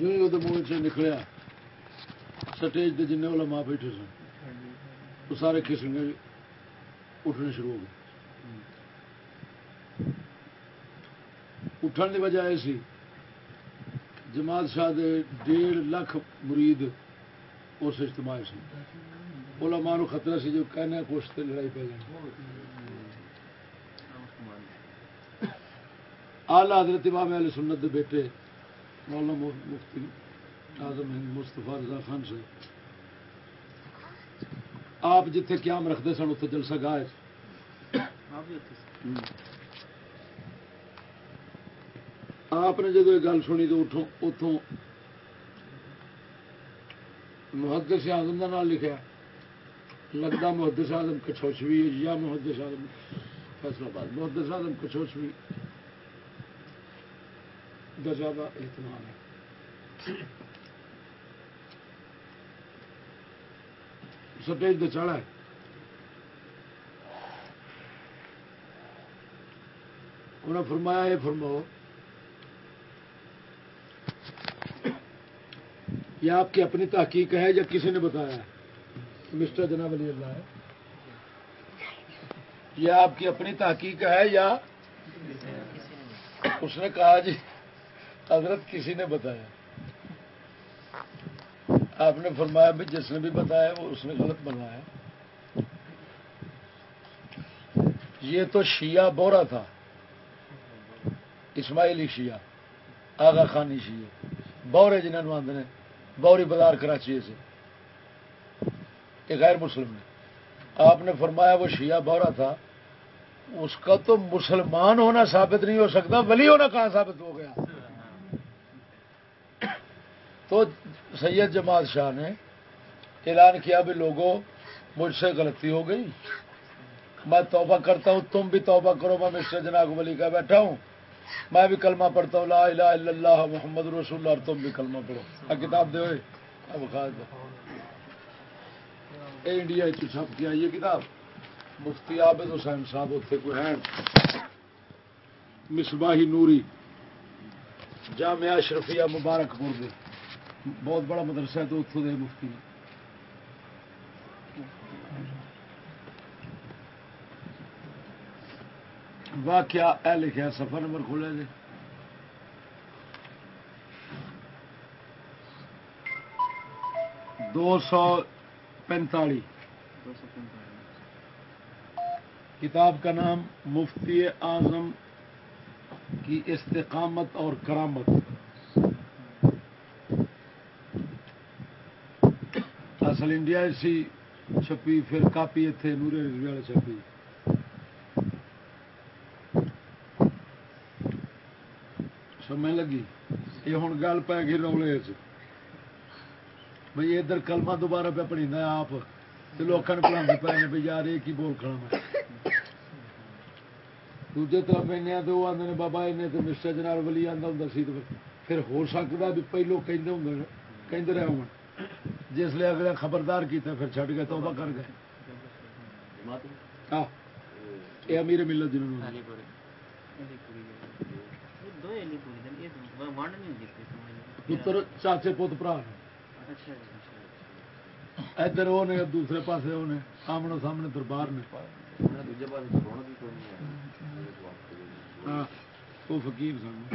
یوں ہی وہ منہ چ نکلیا۔ سٹیج کے جن علماء بیٹھے سن۔ وہ سارے کسنگے اٹھنے شروع ہو گئے۔ اٹھن کی وجہ یہ سی، جماعت شاہ دے ڈیڑھ لاکھ مرید اس اجتماع سی علماء نو خطرہ سی جو کہنا کچھ تے لڑائی پہ جانی آلہ حضرت امام علیہ سنت دے بیٹے مولانا مفتی اعظم ہند مصطفیٰ رضا خان سے آپ جتھے قیام رکھتے سن اتنے جلسہ گائے آپ نے جدو یہ گل سنی تو اٹھوں اتوں محدث آزم کا نام لکھا لگتا محدث آزم کچھوچوی جی، یا محدث آزم فیصلہ آباد۔ محدث آزم کچھوچوی کا اہتمام ہے سٹیج تو چڑھا ہے۔ انہیں فرمایا، یہ فرماؤ، یہ آپ کی اپنی تحقیق ہے یا کسی نے بتایا ہے؟ مسٹر جناب علی اللہ ہے۔ یہ آپ کی اپنی تحقیق ہے یا اس نے کہا جی؟ حضرت کسی نے بتایا؟ آپ نے فرمایا بھی جس نے بھی بتایا وہ اس نے غلط بنوایا یہ تو شیعہ بورا تھا۔ اسماعیلی شیعہ، آغا خانی شیعہ۔ بورے جنہوں آدھے نے، بوری بازار کراچی سے۔ یہ غیر مسلم نے۔ آپ نے فرمایا وہ شیعہ بورا تھا۔ اس کا تو مسلمان ہونا ثابت نہیں ہو سکتا، ولی ہونا کہاں ثابت ہو گیا؟ تو سید جماعت شاہ نے اعلان کیا بھی لوگوں، مجھ سے غلطی ہو گئی۔ میں توبہ کرتا ہوں، تم بھی توبہ کرو، میں مسٹر جناب ولی کا بیٹھا ہوں۔ میں بھی کلمہ پڑھتا ہوں، لا الہ الا اللہ محمد رسول اللہ، اور تم بھی کلمہ پڑھو۔ کتاب دے اب اے انڈیا چھپ کیا، یہ کتاب۔ مفتی عابد حسین صاحب اتنے کوئی ہیں۔ مصباحی نوری، جامعہ اشرفیہ مبارک پور دے۔ بہت بڑا مدرسہ ہے تو اتوں دے مفتی واقعہ اے لکھا سفر نمبر کھولے جی۔ دو سو پینتالی۔ کتاب کا نام مفتی اعظم کی استقامت اور کرامت۔ اصل انڈیا سی چھپی پھر کاپی اتنے نورے والے چھپی۔ سمجھ لگی، یہ ہوں گل پی گئی رولے بھائی ادھر کلمہ دوبارہ پہ پڑھی آپ۔ لوگوں پڑھا پے بھائی یار یہ کی بول کھڑا میں۔ دوجے طرف این تو وہ آدھے بابا ان تو مسٹر جناب ولی آتا ہوں سی پھر ہو سکتا بھی پہلو کہ رہے ہو جس لیے اگلے خبردار کیتا پھر چھٹ گئے توبہ کر گئے۔ یہ امیر ملت جنہوں نے۔ پتر چاچے پوت برا ادھر وہ نے دوسرے پاسے وہ نے آمنے سامنے دربار نے۔ وہ فقیر سن۔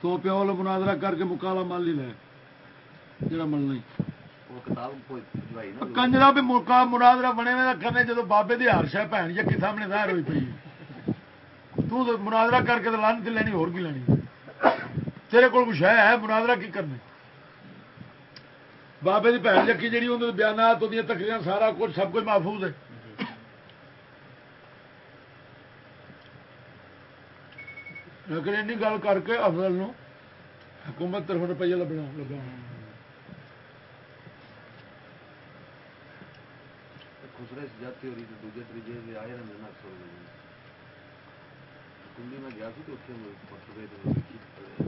تو پیو لو مناظرہ کر کے مکالا مان لی لے جڑا ملنا کنجرا بھی ملکا مناظرہ بنے میں کرنے جدو بابے دی ہر شہ بھن جی سامنے ظاہر ہوئی پی تو مناظرہ کر کے لانی لینی ہو لینی۔ تیرے کو شہ ہے مناظرہ کی کرنے؟ بابے کی بھن جکی جی اندر بیانات وہ تقریر سارا کچھ سب کچھ محفوظ ہے۔ لیکن این گل کر کے افضل نو حکومت طرف روپیہ لبنا لگا خسرے جاتی ہو رہی تھی دوجے تیجے آئے رہے نا کنڈی میں گیا سی تو اتنے